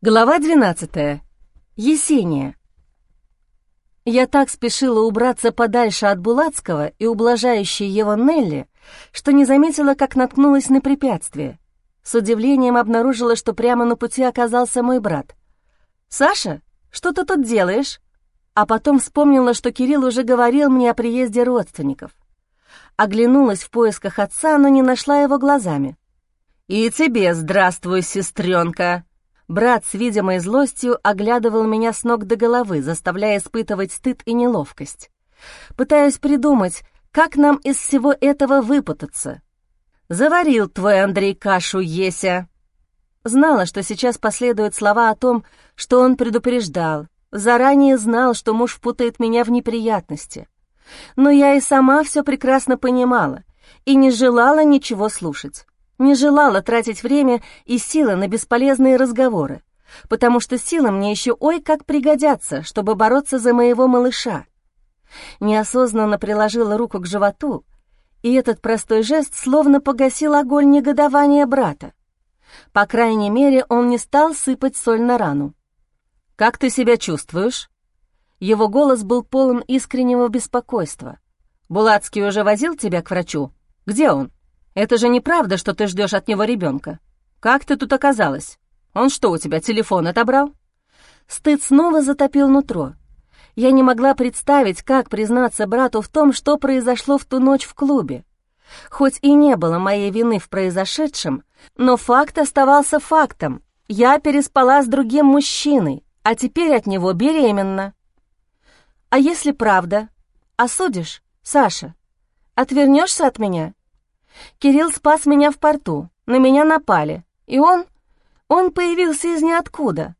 Глава 12. Есения. Я так спешила убраться подальше от Булацкого и ублажающей его Нелли, что не заметила, как наткнулась на препятствие. С удивлением обнаружила, что прямо на пути оказался мой брат. «Саша, что ты тут делаешь?» А потом вспомнила, что Кирилл уже говорил мне о приезде родственников. Оглянулась в поисках отца, но не нашла его глазами. «И тебе здравствуй, сестренка!» Брат с видимой злостью оглядывал меня с ног до головы, заставляя испытывать стыд и неловкость. Пытаюсь придумать, как нам из всего этого выпутаться. «Заварил твой Андрей кашу, Еся!» Знала, что сейчас последуют слова о том, что он предупреждал, заранее знал, что муж путает меня в неприятности. Но я и сама все прекрасно понимала и не желала ничего слушать не желала тратить время и силы на бесполезные разговоры, потому что силы мне еще ой как пригодятся, чтобы бороться за моего малыша. Неосознанно приложила руку к животу, и этот простой жест словно погасил огонь негодования брата. По крайней мере, он не стал сыпать соль на рану. «Как ты себя чувствуешь?» Его голос был полон искреннего беспокойства. «Булацкий уже возил тебя к врачу? Где он?» Это же неправда, что ты ждешь от него ребенка. Как ты тут оказалась? Он что, у тебя телефон отобрал?» Стыд снова затопил нутро. Я не могла представить, как признаться брату в том, что произошло в ту ночь в клубе. Хоть и не было моей вины в произошедшем, но факт оставался фактом. Я переспала с другим мужчиной, а теперь от него беременна. А если правда? Осудишь, Саша? Отвернешься от меня? Кирилл спас меня в порту, на меня напали, и он... он появился из ниоткуда.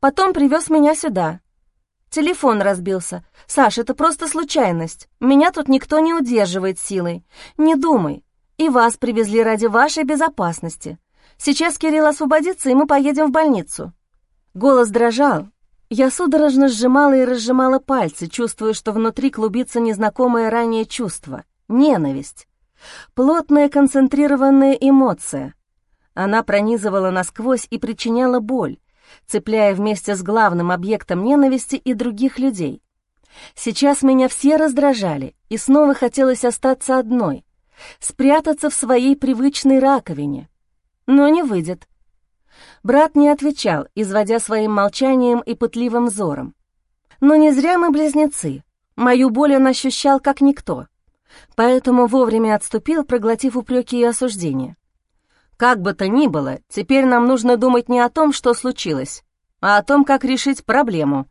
Потом привез меня сюда. Телефон разбился. Саш, это просто случайность. Меня тут никто не удерживает силой. Не думай. И вас привезли ради вашей безопасности. Сейчас Кирилл освободится, и мы поедем в больницу». Голос дрожал. Я судорожно сжимала и разжимала пальцы, чувствуя, что внутри клубится незнакомое ранее чувство — ненависть. Плотная концентрированная эмоция. Она пронизывала насквозь и причиняла боль, цепляя вместе с главным объектом ненависти и других людей. Сейчас меня все раздражали, и снова хотелось остаться одной, спрятаться в своей привычной раковине. Но не выйдет. Брат не отвечал, изводя своим молчанием и пытливым взором. Но не зря мы близнецы. Мою боль он ощущал как никто — поэтому вовремя отступил, проглотив упреки и осуждения. «Как бы то ни было, теперь нам нужно думать не о том, что случилось, а о том, как решить проблему.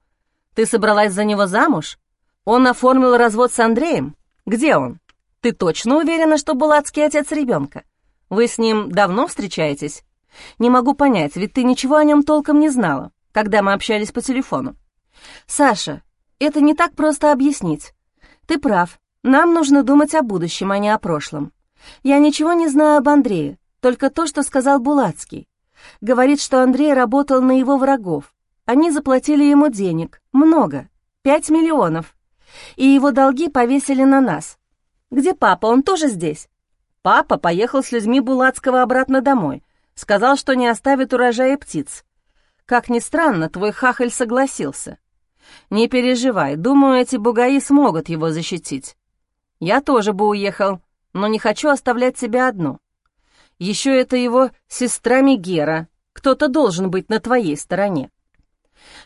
Ты собралась за него замуж? Он оформил развод с Андреем? Где он? Ты точно уверена, что Булацкий отец ребенка? Вы с ним давно встречаетесь? Не могу понять, ведь ты ничего о нем толком не знала, когда мы общались по телефону. Саша, это не так просто объяснить. Ты прав, нам нужно думать о будущем, а не о прошлом. Я ничего не знаю об Андрее, только то, что сказал Булацкий. Говорит, что Андрей работал на его врагов. Они заплатили ему денег, много, пять миллионов. И его долги повесили на нас. Где папа, он тоже здесь? Папа поехал с людьми Булацкого обратно домой. Сказал, что не оставит урожая птиц. Как ни странно, твой хахаль согласился. Не переживай, думаю, эти бугаи смогут его защитить. Я тоже бы уехал, но не хочу оставлять тебя одну. Еще это его сестра Мегера. Кто-то должен быть на твоей стороне.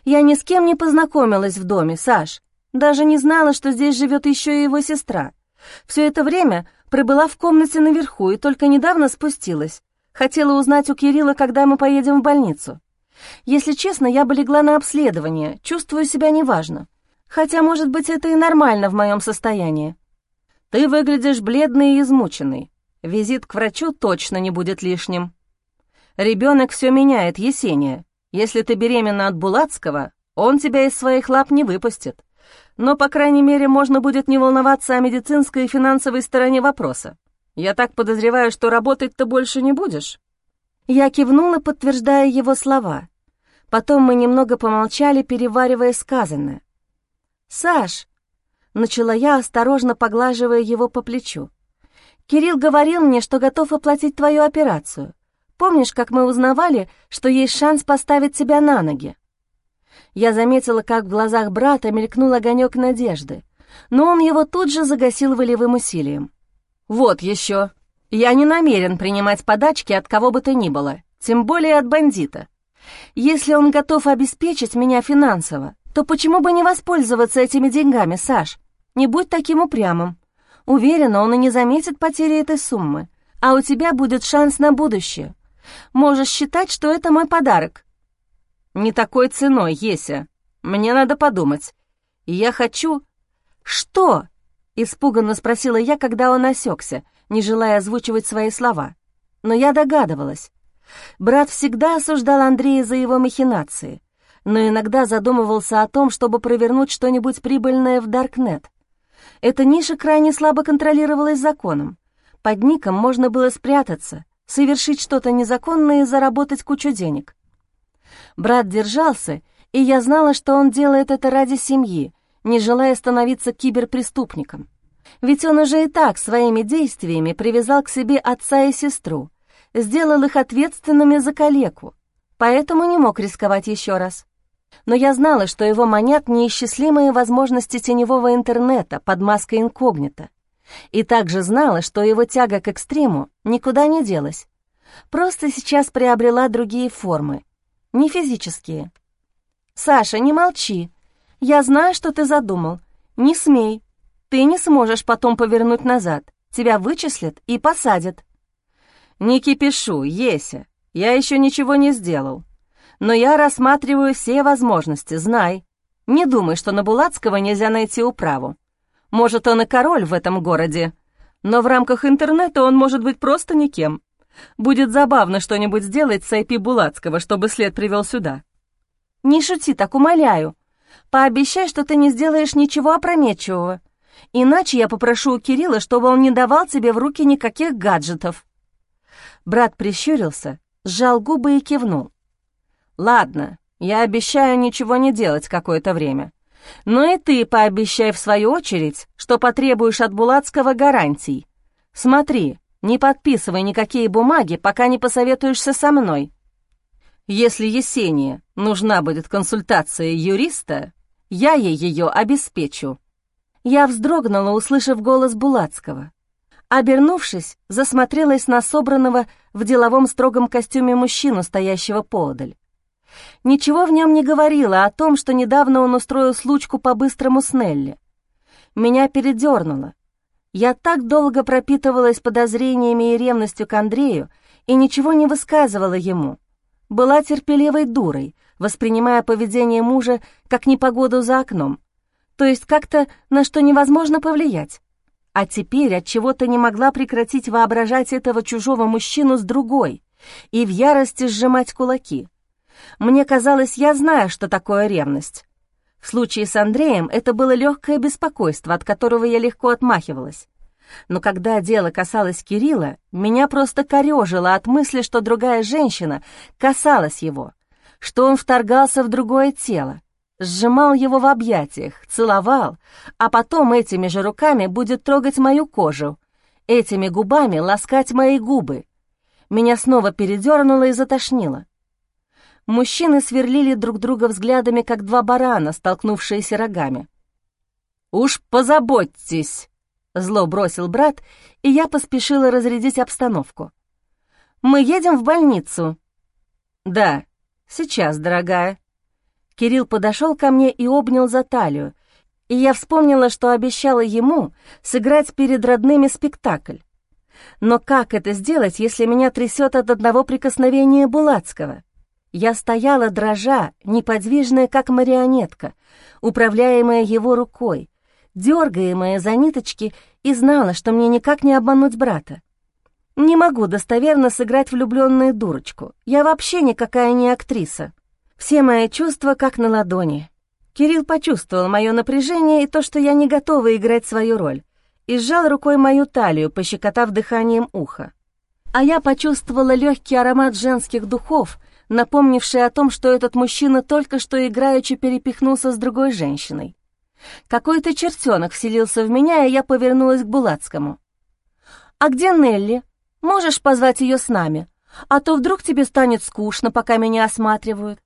Я ни с кем не познакомилась в доме, Саш. Даже не знала, что здесь живет еще и его сестра. Все это время пробыла в комнате наверху и только недавно спустилась. Хотела узнать у Кирилла, когда мы поедем в больницу. Если честно, я бы легла на обследование, чувствую себя неважно. Хотя, может быть, это и нормально в моем состоянии. Ты выглядишь бледный и измученный. Визит к врачу точно не будет лишним. Ребенок все меняет, Есения. Если ты беременна от Булацкого, он тебя из своих лап не выпустит. Но, по крайней мере, можно будет не волноваться о медицинской и финансовой стороне вопроса. Я так подозреваю, что работать ты больше не будешь». Я кивнула, подтверждая его слова. Потом мы немного помолчали, переваривая сказанное. «Саш, Начала я, осторожно поглаживая его по плечу. «Кирилл говорил мне, что готов оплатить твою операцию. Помнишь, как мы узнавали, что есть шанс поставить тебя на ноги?» Я заметила, как в глазах брата мелькнул огонек надежды, но он его тут же загасил волевым усилием. «Вот еще. Я не намерен принимать подачки от кого бы то ни было, тем более от бандита. Если он готов обеспечить меня финансово, то почему бы не воспользоваться этими деньгами, Саш? Не будь таким упрямым. Уверена, он и не заметит потери этой суммы, а у тебя будет шанс на будущее. Можешь считать, что это мой подарок». «Не такой ценой, Еся. Мне надо подумать. Я хочу...» «Что?» — испуганно спросила я, когда он осекся, не желая озвучивать свои слова. Но я догадывалась. Брат всегда осуждал Андрея за его махинации, но иногда задумывался о том, чтобы провернуть что-нибудь прибыльное в Даркнет. Эта ниша крайне слабо контролировалась законом. Под ником можно было спрятаться, совершить что-то незаконное и заработать кучу денег. Брат держался, и я знала, что он делает это ради семьи, не желая становиться киберпреступником. Ведь он уже и так своими действиями привязал к себе отца и сестру, сделал их ответственными за калеку, поэтому не мог рисковать еще раз. Но я знала, что его манят неисчислимые возможности теневого интернета под маской инкогнито, и также знала, что его тяга к экстриму никуда не делась, просто сейчас приобрела другие формы, не физические. «Саша, не молчи. Я знаю, что ты задумал. Не смей. Ты не сможешь потом повернуть назад. Тебя вычислят и посадят». «Не кипишу, Еся. Я еще ничего не сделал. Но я рассматриваю все возможности, знай. Не думай, что на Булацкого нельзя найти управу. Может, он и король в этом городе, но в рамках интернета он может быть просто никем. Будет забавно что-нибудь сделать с IP Булацкого, чтобы след привел сюда». «Не шути так, умоляю. Пообещай, что ты не сделаешь ничего опрометчивого. Иначе я попрошу у Кирилла, чтобы он не давал тебе в руки никаких гаджетов». Брат прищурился, сжал губы и кивнул. «Ладно, я обещаю ничего не делать какое-то время. Но и ты пообещай в свою очередь, что потребуешь от Булацкого гарантий. Смотри, не подписывай никакие бумаги, пока не посоветуешься со мной. Если Есения нужна будет консультация юриста, я ей ее обеспечу». Я вздрогнула, услышав голос Булацкого. Обернувшись, засмотрелась на собранного в деловом строгом костюме мужчину, стоящего поодаль. Ничего в нем не говорило о том, что недавно он устроил случку по-быстрому с Нелли. Меня передернуло. Я так долго пропитывалась подозрениями и ревностью к Андрею и ничего не высказывала ему. Была терпеливой дурой, воспринимая поведение мужа как непогоду за окном, то есть как-то на что невозможно повлиять. А теперь от чего то не могла прекратить воображать этого чужого мужчину с другой и в ярости сжимать кулаки. Мне казалось, я знаю, что такое ревность. В случае с Андреем это было легкое беспокойство, от которого я легко отмахивалась. Но когда дело касалось Кирилла, меня просто корежило от мысли, что другая женщина касалась его, что он вторгался в другое тело, сжимал его в объятиях, целовал, а потом этими же руками будет трогать мою кожу, этими губами ласкать мои губы. Меня снова передернуло и затошнило. Мужчины сверлили друг друга взглядами, как два барана, столкнувшиеся рогами. «Уж позаботьтесь!» — зло бросил брат, и я поспешила разрядить обстановку. «Мы едем в больницу». «Да, сейчас, дорогая». Кирилл подошел ко мне и обнял за талию, и я вспомнила, что обещала ему сыграть перед родными спектакль. Но как это сделать, если меня трясет от одного прикосновения Булацкого? Я стояла, дрожа, неподвижная, как марионетка, управляемая его рукой, дергаемая за ниточки, и знала, что мне никак не обмануть брата. Не могу достоверно сыграть влюбленную дурочку. Я вообще никакая не актриса. Все мои чувства как на ладони. Кирилл почувствовал мое напряжение и то, что я не готова играть свою роль, и сжал рукой мою талию, пощекотав дыханием ухо. А я почувствовала легкий аромат женских духов — напомнивший о том, что этот мужчина только что играючи перепихнулся с другой женщиной. Какой-то чертенок вселился в меня, и я повернулась к Булацкому. «А где Нелли? Можешь позвать ее с нами? А то вдруг тебе станет скучно, пока меня осматривают.